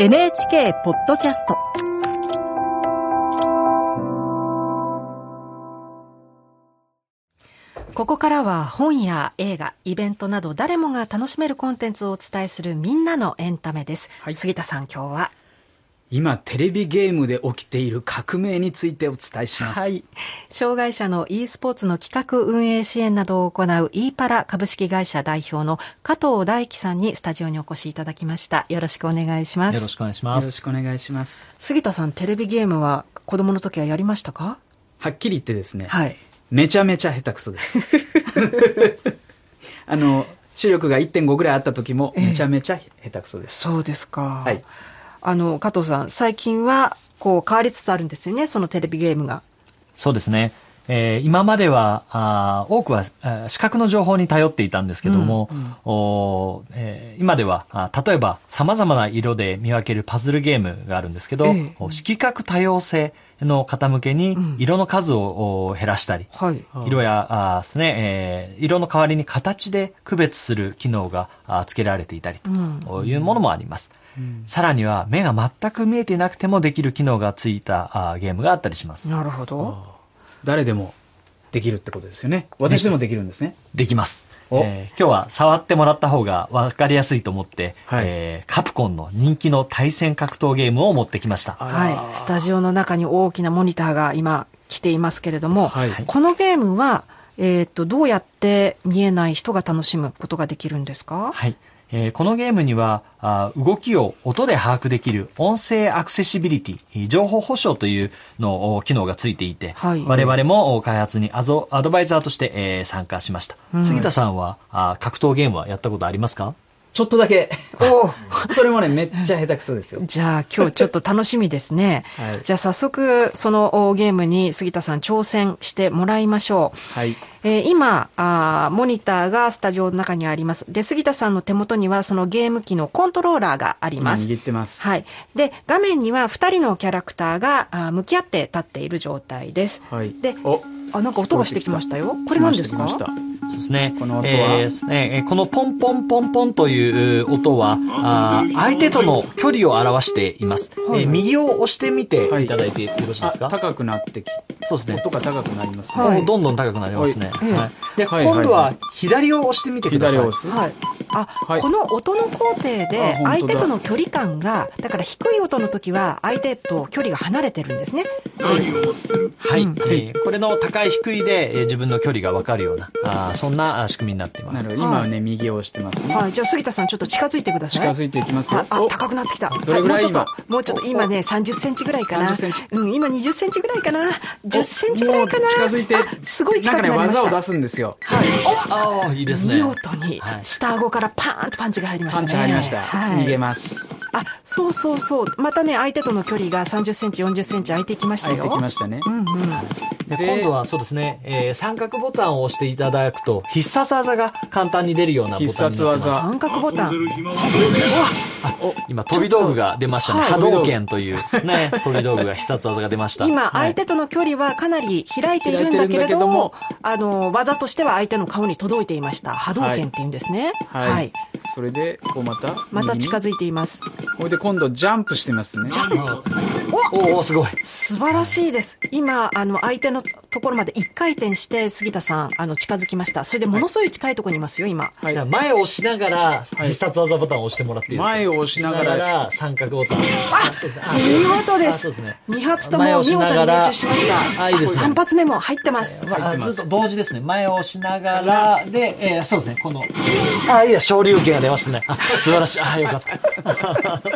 NHK ポッドキャストここからは本や映画、イベントなど誰もが楽しめるコンテンツをお伝えするみんなのエンタメです。はい杉田さん今日は今テレビゲームで起きている革命についてお伝えします。はい。障害者の e スポーツの企画運営支援などを行う e パラ株式会社代表の加藤大樹さんにスタジオにお越しいただきました。よろしくお願いします。よろしくお願いしよろます。しくお願いします。杉田さん、テレビゲームは子供の時はやりましたか？はっきり言ってですね、はい。めちゃめちゃ下手くそです。あの、視力が1.5ぐらいあった時もめちゃめちゃ下手くそです。そうですか。はい。あの、加藤さん、最近は、こう、変わりつつあるんですよね、そのテレビゲームが。そうですね。えー今までは、あー多くは視覚の情報に頼っていたんですけども、おーえー今では、あー例えば様々な色で見分けるパズルゲームがあるんですけど、ええお色覚多様性の方向けに色の数をお減らしたり、はい。色やあーですね、えー色の代わりに形で区別する機能があー付けられていたりというものもあります。さらには目が全く見えていなくてもできる機能がついたあーゲームがあったりします。なるほど。誰でもできるってことですよね。私でもできるんですね。できます。おえー今日は触ってもらった方が分かりやすいと思って、はいえーカプコンの人気の対戦格闘ゲームを持ってきました。はい。スタジオの中に大きなモニターが今来ていますけれども、はいこのゲームは、えっ、と、どうやって見えない人が楽しむことができるんですか？はい。えーこのゲームにはあー動きを音で把握できる音声アクセシビリティ、情報保障というのお機能がついていて、はい。我々もお開発にアドアドバイザーとして、えー参加しました。杉田さんはあー格闘ゲームはやったことありますか？ちょっとだけ。お それもね、めっちゃ下手くそですよ。じゃあ今日ちょっと楽しみですね。はいじゃあ早速そのおゲームに杉田さん挑戦してもらいましょう。はい。えー今あー、モニターがスタジオの中にあります。で、杉田さんの手元にはそのゲーム機のコントローラーがあり今ます。握ってます。はい。で、画面には2人のキャラクターがあー向き合って立っている状態です。はい。で、お、あ、なんか音がしてきましたよ。これ何ですか？ですね。この音は？えーですねえーこのポンポンポンポンという音は、あー相手との距離を表しています。はいえー右を押してみてはいいただいてよろしいですか、あ高くなってきそうですね音。が高くなりますね。はいどんどん高くなりますね。はいはいで、はいはい今度は左を押してみてください。左を押す。はい。あ、はいこの音の工程あで相手との距離感が、だから低い音の時は相手と距離が離れてるんですね。はい、うんえーこれの高い低いで、えー自分の距離がわかるような、あーそんな仕組みになっています。なるほど。今はね、右を押してますね。はい。じゃあ杉田さんちょっと近づいてください。近づいていきますよあ、高くなってきた。どれぐらいはいもうちょっと今、もうちょっと、今ね、30センチぐらいかな。30センチうん、今20センチぐらいかな。10センチぐらいかな。近づいてあ、すごい近くなりました。んかね、技を出すんですよ。はい。ああ、いいですね。見事にはい、下顎からパーンとパンチが入りましたね。パンチ入りました。はい。逃げます。あ、そうそうそう。またね、相手との距離が30センチ、40センチ空いてきましたよ。入ってきましたね。うんうん。でで今度はそうですね、えー三角ボタンを押していただくと、必殺技が簡単に出るようなボタンになってます。必殺技三角ボタン。今、飛び道具が出ましたね。はい波動拳というね、飛び道具が必殺技が出ました。今、相手との距離はかなり開いているんだけれども、あの、技としては相手の顔に届いていました。波動拳っていうんですね。はい。はい。それで、こうまた、また近づづいています。これで今度ジャンプしてますね。おおーすごい。素晴らしいです。今、あの、相手のところまで一回転して、杉田さん、あの、近づきました。それでものすごい近いところにいますよ、今。はいじゃあ前を押しながら、必殺技ボタンを押してもらっていいですか？前を押しながら三角ボタン。あ、そうです見事ですあそうですね。二発とも見事に押しながら命中しました。あいいですね三発目も入ってます。まあ入ってますずっと同時ですね。前を押しながら、で、えーそうですね、この、あ、いいや、昇竜拳が出ましたね。あ、素晴らしい。あ、よかった。は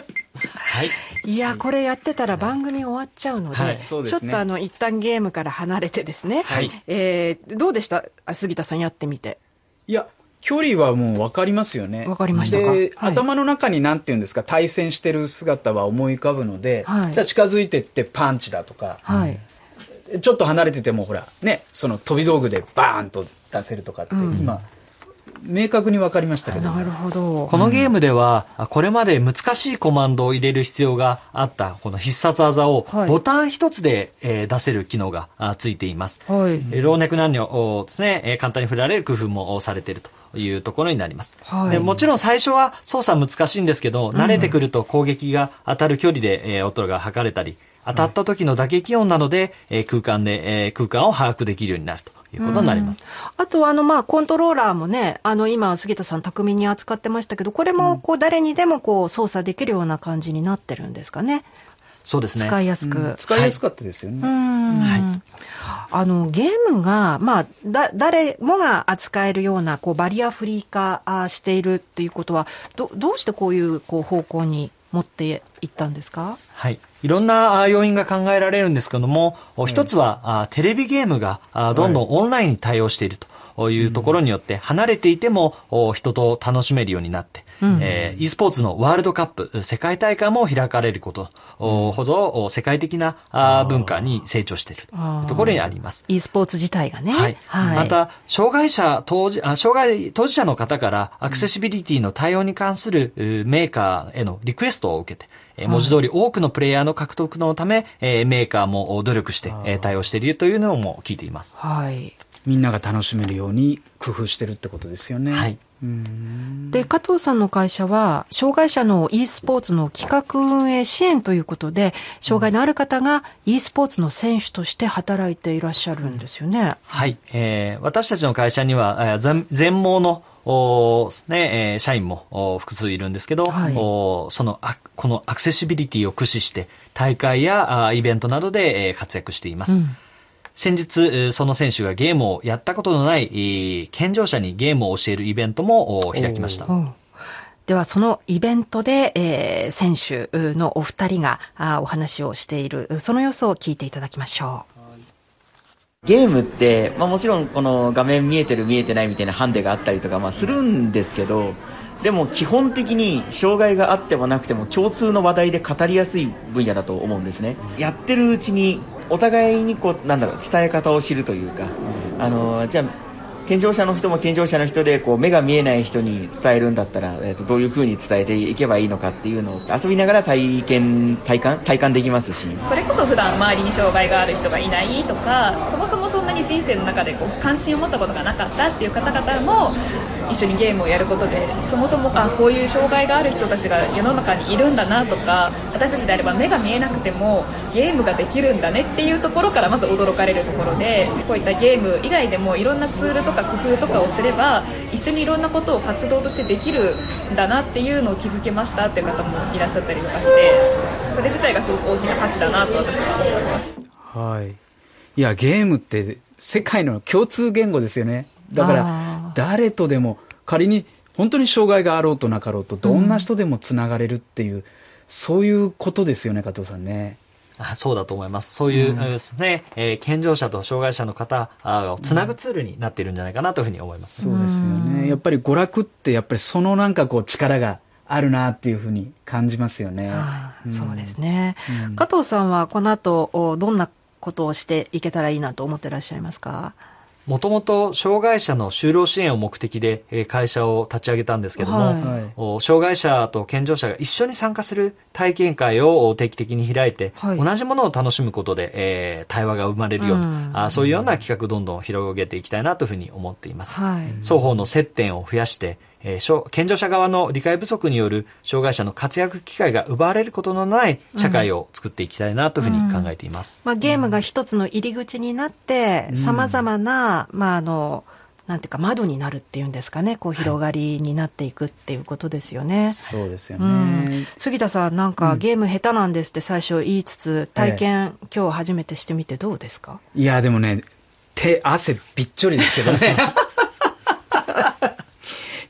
い。いや、これやってたら番組終わっちゃうので、はい。ちょっとあの、一旦ゲームから離れてですね。はい。えーどうでした？あ杉田さんやってみて。いや、距離はもう分かりますよね。分かりましたか？で、はい。頭の中になんていうんですか、対戦してる姿は思い浮かぶので、はい。じゃあ近づいてってパンチだとか、はい。ちょっと離れててもほら、ね、その飛び道具でバーンと出せるとかって、うん。今、明確に分かりましたけど。なるほど。このゲームでは、あこれまで難しいコマンドを入れる必要があった、この必殺技をはいボタン一つで、えー出せる機能があついています。はい。えー老若男女おですね、えー簡単に触れられる工夫もおされているというところになります。はいでもちろん最初は操作難しいんですけど、慣れてくると攻撃が当たる距離で、えー音が測れたり、当たった時の打撃音などで、えー空間で、えー空間を把握できるようになるということになります。あとはあのまあコントローラーもね、あの今杉田さん巧みに扱ってましたけど、これもこう誰にでもこう操作できるような感じになってるんですかね。そうですね。使いやすく。使いやすかったですよね。うんあのゲームが、まあ、だ誰もが扱えるようなこうバリアフリー化あしているっていうことはどどうしてこういうこう方向に持っていったんですか？はい。いろんなあ要因が考えられるんですけども、お一つは、あテレビゲームがあどんどんオンラインに対応しているというところによって、離れていてもお人と楽しめるようになって、えー e スポーツのワールドカップ、世界大会も開かれることおほど、お世界的なあ文化に成長しているところにあります。e スポーツ自体がね。はい。また、障害者当事、あ障害当事者の方からアクセシビリティの対応に関する、うメーカーへのリクエストを受けて、えー文字通り多くのプレイヤーの獲得のため、えーメーカーも努力して、えー対応しているというのも聞いています。はい。みんなが楽しめるように工夫してるってことですよね。はい。で、加藤さんの会社は、障害者の e スポーツの企画運営支援ということで、障害のある方が e スポーツの選手として働いていらっしゃるんですよね。はい。えー私たちの会社には、えー全全盲の、おーね、えー社員も複数いるんですけど、はいおーそのあ、このアクセシビリティを駆使して、大会やあーイベントなどで、えー活躍しています。うん先日、えーその選手がゲームをやったことのない、えー健常者にゲームを教えるイベントもお開きました。うん。では、そのイベントで、えー選手のお二人があお話をしている、その様子を聞いていただきましょゲームって、まあ、もちろんこの画面見えてる見えてないみたいなハンデがあったりとか、まあ、するんですけどでも基本的に障害があってもなくても共通の話題で語りやすい分野だと思うんですね。やってるうちにお互いにこうなんだろう伝え方を知るというか、あのじゃあ健常者の人も健常者の人でこう目が見えない人に伝えるんだったら、えー、とどういう風に伝えていけばいいのかっていうのを遊びながら体験体感体感できますし。それこそ普段周りに障害がある人がいないとかそもそもそんなに人生の中でこう関心を持ったことがなかったっていう方々も一緒にゲームをやることでそもそもあこういう障害がある人たちが世の中にいるんだなとか私たちであれば目が見えなくてもゲームができるんだねっていうところからまず驚かれるところでこういったゲーム以外でもいろんなツールとか工夫とかをすれば一緒にいろんなことを活動としてできるんだなっていうのを気づけましたっていう方もいらっしゃったりとかしてそれ自体がすごく大きな価値だなと私は思います。はい。いや、ゲームって世界の共通言語ですよね。だかあら、誰とでも、仮に本当に障害があろうとなかろうと、どんな人でもつながれるっていう、そういうことですよね、加藤さんね。あそうだと思います。そういう、えーですね、えー健常者と障害者の方あをつなぐツールになっているんじゃないかなというふうに思います。そうですよね。やっぱり娯楽って、やっぱりそのなんかこう力があるなっていうふうに感じますよね。ああそうですね、加藤さんはこの後おどんなことをしていけたらいいなと思ってらっしゃいますか？もともと障害者の就労支援を目的でえー会社を立ち上げたんですけども、はい。障害者と健常者が一緒に参加する体験会を定期的に開いて、はい。同じものを楽しむことで、えー対話が生まれるような、うん。あそういうような企画どんどん広げていきたいなというふうに思っています。はい。双方の接点を増やして、えー障健常者側の理解不足による障害者の活躍機会が奪われることのない社会を作っていきたいなというふうに考えています。まあ、ゲームが一つの入り口になって、さまざまな、まあ、あの、なんていうか窓になるっていうんですかね、こう広がりになっていくっていうことですよね。そうですようんね。杉田さん、なんかゲーム下手なんですって最初言いつつ、体験、今日初めてしてみてどうですか？いや、でもね、手、汗びっちょりですけどね。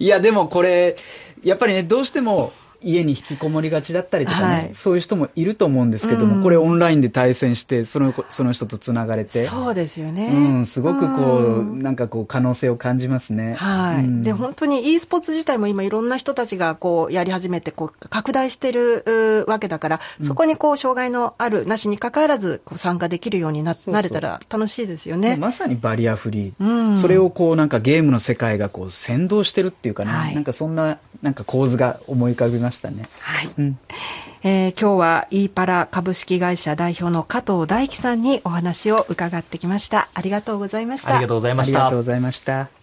いや、でもこれ、やっぱりね、どうしても家に引きこもりがちだったりとかね、はい。そういう人もいると思うんですけども、うん。これオンラインで対戦して、その子その人とつながれて、そうですよね。うん、すごくこう、うん。なんかこう、可能性を感じますね。はい、うん。で本当に e スポーツ自体も今いろんな人たちがこうやり始めてこう拡大してるうわけだから、そこにこう障害のあるなしに関わらずこう参加できるようにななれたら楽しいですよね。まさにバリアフリー、うん。それをこうなんかゲームの世界がこう先導してるっていうかね、はい。なんかそんななんか構図が思い浮かびましたね。はいうんえー今日は e パラ株式会社代表の加藤大樹さんにお話を伺ってきました。ありがとうございました。ありがとうございましたありがとう。ございました。